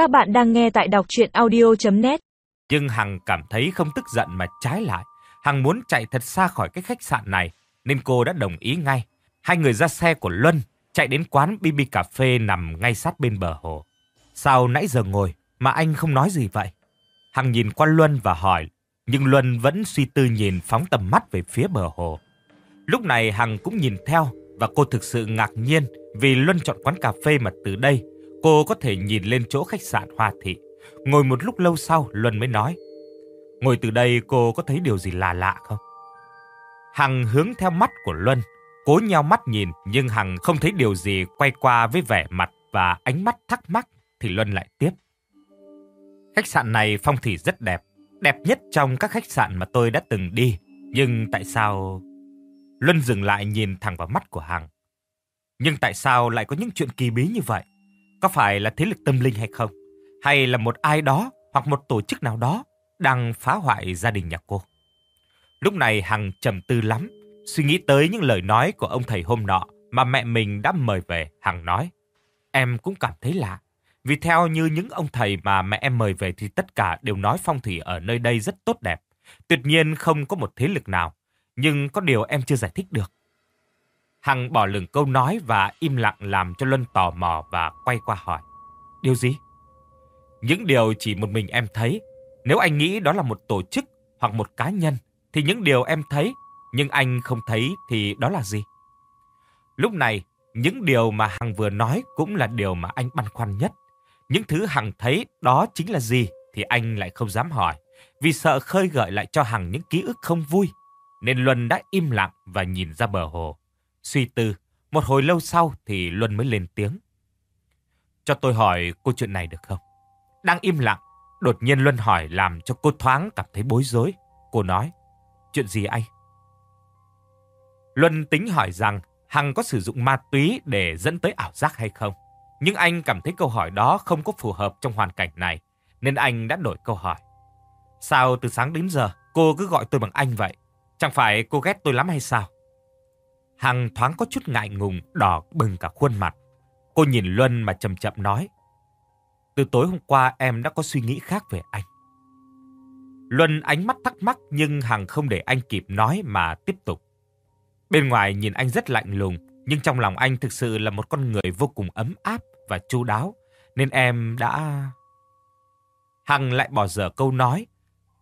Các bạn đang nghe tại đọc chuyện audio.net Nhưng Hằng cảm thấy không tức giận mà trái lại. Hằng muốn chạy thật xa khỏi cái khách sạn này, nên cô đã đồng ý ngay. Hai người ra xe của Luân, chạy đến quán BB Cà Phê nằm ngay sát bên bờ hồ. Sao nãy giờ ngồi mà anh không nói gì vậy? Hằng nhìn qua Luân và hỏi, nhưng Luân vẫn suy tư nhìn phóng tầm mắt về phía bờ hồ. Lúc này Hằng cũng nhìn theo và cô thực sự ngạc nhiên vì Luân chọn quán cà phê mà từ đây cô có thể nhìn lên chỗ khách sạn Hoa Thị. Ngồi một lúc lâu sau Luân mới nói, ngồi từ đây cô có thấy điều gì lạ lạ không? Hằng hướng theo mắt của Luân, cố nhau mắt nhìn nhưng Hằng không thấy điều gì quay qua với vẻ mặt và ánh mắt thắc mắc thì Luân lại tiếp. Khách sạn này phong thủy rất đẹp, đẹp nhất trong các khách sạn mà tôi đã từng đi. Nhưng tại sao... Luân dừng lại nhìn thẳng vào mắt của Hằng. Nhưng tại sao lại có những chuyện kỳ bí như vậy? Có phải là thế lực tâm linh hay không? Hay là một ai đó hoặc một tổ chức nào đó đang phá hoại gia đình nhà cô? Lúc này Hằng trầm tư lắm, suy nghĩ tới những lời nói của ông thầy hôm nọ mà mẹ mình đã mời về. Hằng nói, em cũng cảm thấy lạ. Vì theo như những ông thầy mà mẹ em mời về thì tất cả đều nói phong thủy ở nơi đây rất tốt đẹp. Tuyệt nhiên không có một thế lực nào. Nhưng có điều em chưa giải thích được. Hằng bỏ lửng câu nói và im lặng làm cho Luân tò mò và quay qua hỏi. Điều gì? Những điều chỉ một mình em thấy. Nếu anh nghĩ đó là một tổ chức hoặc một cá nhân, thì những điều em thấy, nhưng anh không thấy thì đó là gì? Lúc này, những điều mà Hằng vừa nói cũng là điều mà anh băn khoăn nhất. Những thứ Hằng thấy đó chính là gì thì anh lại không dám hỏi. Vì sợ khơi gợi lại cho Hằng những ký ức không vui. Nên Luân đã im lặng và nhìn ra bờ hồ. Suy tư, một hồi lâu sau thì Luân mới lên tiếng. Cho tôi hỏi cô chuyện này được không? Đang im lặng, đột nhiên Luân hỏi làm cho cô thoáng cảm thấy bối rối. Cô nói, chuyện gì anh? Luân tính hỏi rằng Hằng có sử dụng ma túy để dẫn tới ảo giác hay không? Nhưng anh cảm thấy câu hỏi đó không có phù hợp trong hoàn cảnh này, nên anh đã đổi câu hỏi. Sao từ sáng đến giờ cô cứ gọi tôi bằng anh vậy? Chẳng phải cô ghét tôi lắm hay sao? Hằng thoáng có chút ngại ngùng, đỏ bừng cả khuôn mặt. Cô nhìn Luân mà chậm chậm nói. Từ tối hôm qua em đã có suy nghĩ khác về anh. Luân ánh mắt thắc mắc nhưng Hằng không để anh kịp nói mà tiếp tục. Bên ngoài nhìn anh rất lạnh lùng, nhưng trong lòng anh thực sự là một con người vô cùng ấm áp và chu đáo, nên em đã... Hằng lại bỏ dở câu nói,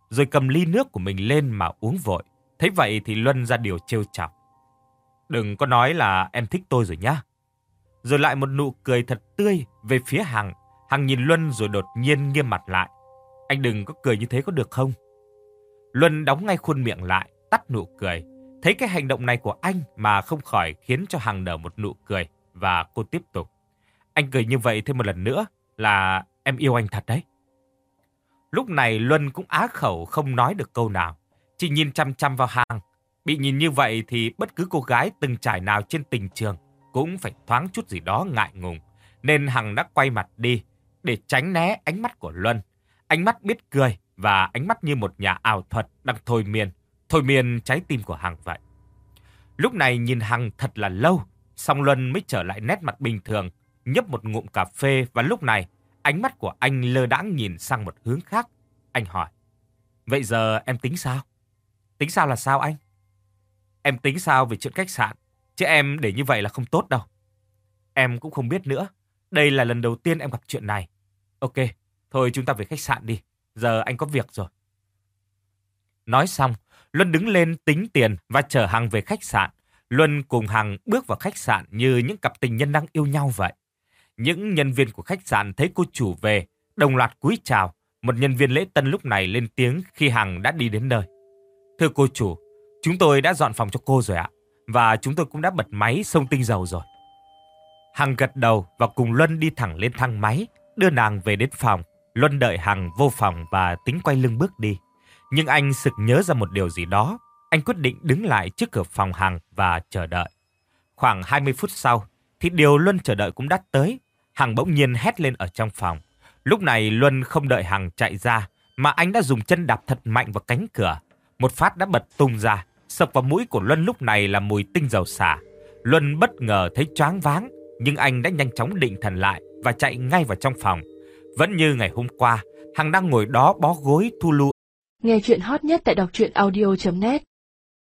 rồi cầm ly nước của mình lên mà uống vội. Thấy vậy thì Luân ra điều trêu chọc. Đừng có nói là em thích tôi rồi nhá. Rồi lại một nụ cười thật tươi về phía Hằng. Hằng nhìn Luân rồi đột nhiên nghiêm mặt lại. Anh đừng có cười như thế có được không? Luân đóng ngay khuôn miệng lại, tắt nụ cười. Thấy cái hành động này của anh mà không khỏi khiến cho Hằng nở một nụ cười. Và cô tiếp tục. Anh cười như vậy thêm một lần nữa là em yêu anh thật đấy. Lúc này Luân cũng á khẩu không nói được câu nào. Chỉ nhìn chăm chăm vào Hằng. Bị nhìn như vậy thì bất cứ cô gái từng trải nào trên tình trường cũng phải thoáng chút gì đó ngại ngùng. Nên Hằng đã quay mặt đi để tránh né ánh mắt của Luân. Ánh mắt biết cười và ánh mắt như một nhà ảo thuật đang thôi miên. Thôi miên trái tim của Hằng vậy. Lúc này nhìn Hằng thật là lâu, song Luân mới trở lại nét mặt bình thường, nhấp một ngụm cà phê và lúc này ánh mắt của anh lơ đãng nhìn sang một hướng khác. Anh hỏi, vậy giờ em tính sao? Tính sao là sao anh? Em tính sao về chuyện khách sạn, chứ em để như vậy là không tốt đâu. Em cũng không biết nữa, đây là lần đầu tiên em gặp chuyện này. Ok, thôi chúng ta về khách sạn đi, giờ anh có việc rồi. Nói xong, Luân đứng lên tính tiền và chở Hằng về khách sạn. Luân cùng Hằng bước vào khách sạn như những cặp tình nhân đang yêu nhau vậy. Những nhân viên của khách sạn thấy cô chủ về, đồng loạt cúi chào. Một nhân viên lễ tân lúc này lên tiếng khi Hằng đã đi đến nơi. Thưa cô chủ, chúng tôi đã dọn phòng cho cô rồi ạ. Và chúng tôi cũng đã bật máy sông tinh dầu rồi. Hằng gật đầu và cùng Luân đi thẳng lên thang máy, đưa nàng về đến phòng. Luân đợi Hằng vô phòng và tính quay lưng bước đi. Nhưng anh sực nhớ ra một điều gì đó. Anh quyết định đứng lại trước cửa phòng Hằng và chờ đợi. Khoảng 20 phút sau, thì điều Luân chờ đợi cũng đã tới. Hằng bỗng nhiên hét lên ở trong phòng. Lúc này Luân không đợi Hằng chạy ra, mà anh đã dùng chân đạp thật mạnh vào cánh cửa. Một phát đã bật tung ra, sập vào mũi của Luân lúc này là mùi tinh dầu xả. Luân bất ngờ thấy choáng váng, nhưng anh đã nhanh chóng định thần lại và chạy ngay vào trong phòng. Vẫn như ngày hôm qua, Hằng đang ngồi đó bó gối thu lu. Nghe chuyện hot nhất tại đọc truyện audio.net